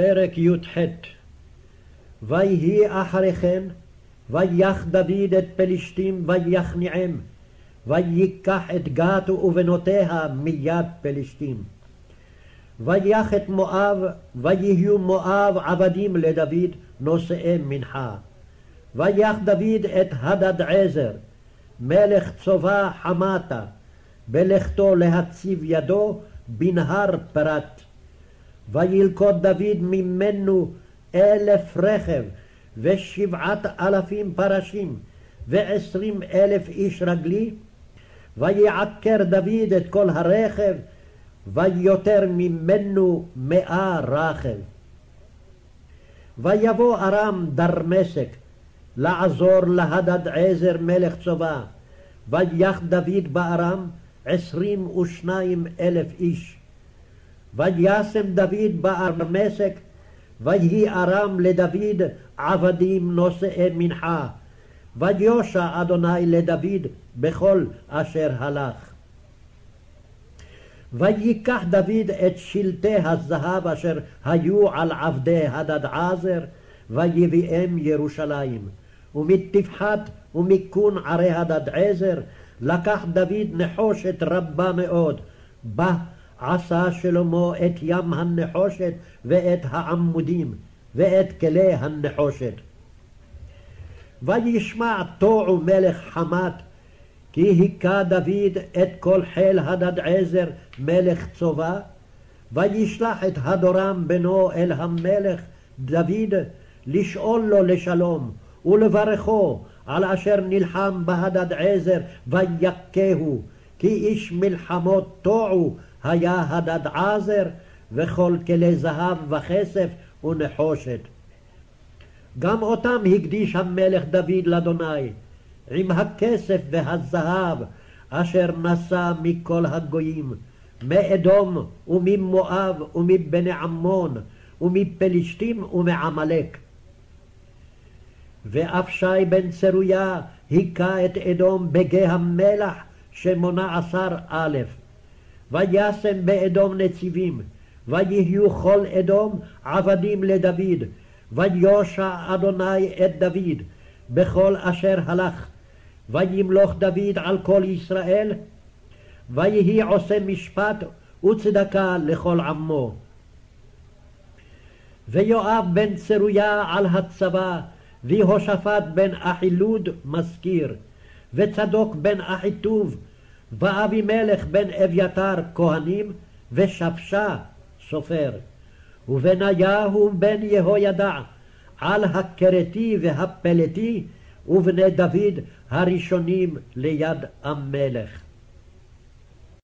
פרק י"ח ויהי אחרי כן, ויח דוד את פלשתים ויכניעם, ויקח את גת ובנותיה מיד פלשתים. ויח את מואב, ויהיו מואב עבדים לדוד נושאי מנחה. ויח דוד את הדד עזר, מלך צובה חמתה, בלכתו להציב ידו בנהר פרת. וילכוד דוד ממנו אלף רכב, ושבעת אלפים פרשים, ועשרים אלף איש רגלי, ויעקר דוד את כל הרכב, ויותר ממנו מאה רכב. ויבוא ארם דרמשק לעזור להדד עזר מלך צובה, ויח דוד בארם עשרים ושניים אלף איש. וישם דוד בארמשק, ויהי ארם לדוד עבדים נושאי מנחה, ויושע אדוני לדוד בכל אשר הלך. ויקח דוד את שלטי הזהב אשר היו על עבדי הדדעזר, ויביאם ירושלים. ומתפחת ומכון ערי הדדעזר, לקח דוד נחושת רבה מאוד, בה עשה שלמה את ים הנחושת ואת העמודים, ואת כלי הנחושת. וישמע תועו מלך חמת, כי היכה דוד את כל חיל הדדעזר מלך צובה, וישלח את הדורם בנו אל המלך דוד, לשאול לו לשלום, ולברכו על אשר נלחם בהדדעזר ויכהו, כי איש מלחמות תועו היה הדדעזר, וכל כלי זהב וכסף ונחושת. גם אותם הקדיש המלך דוד לאדוני, עם הכסף והזהב אשר נשא מכל הגויים, מאדום וממואב ומבני עמון ומפלשתים ומעמלק. ואפשי בן צרויה היכה את אדום בגיא המלח שמונה עשר א', וישם באדום נציבים, ויהיו כל אדום עבדים לדוד, ויושע אדוני את דוד בכל אשר הלך, וימלוך דוד על כל ישראל, ויהי עושה משפט וצדקה לכל עמו. ויואב בן צרויה על הצבא, ויהושפט בן אחילוד מזכיר, וצדוק בן אחיטוב, ואבימלך בן אביתר כהנים, ושפשה סופר. ובניהו בן יהוידע על הכרתי והפלתי, ובני דוד הראשונים ליד המלך.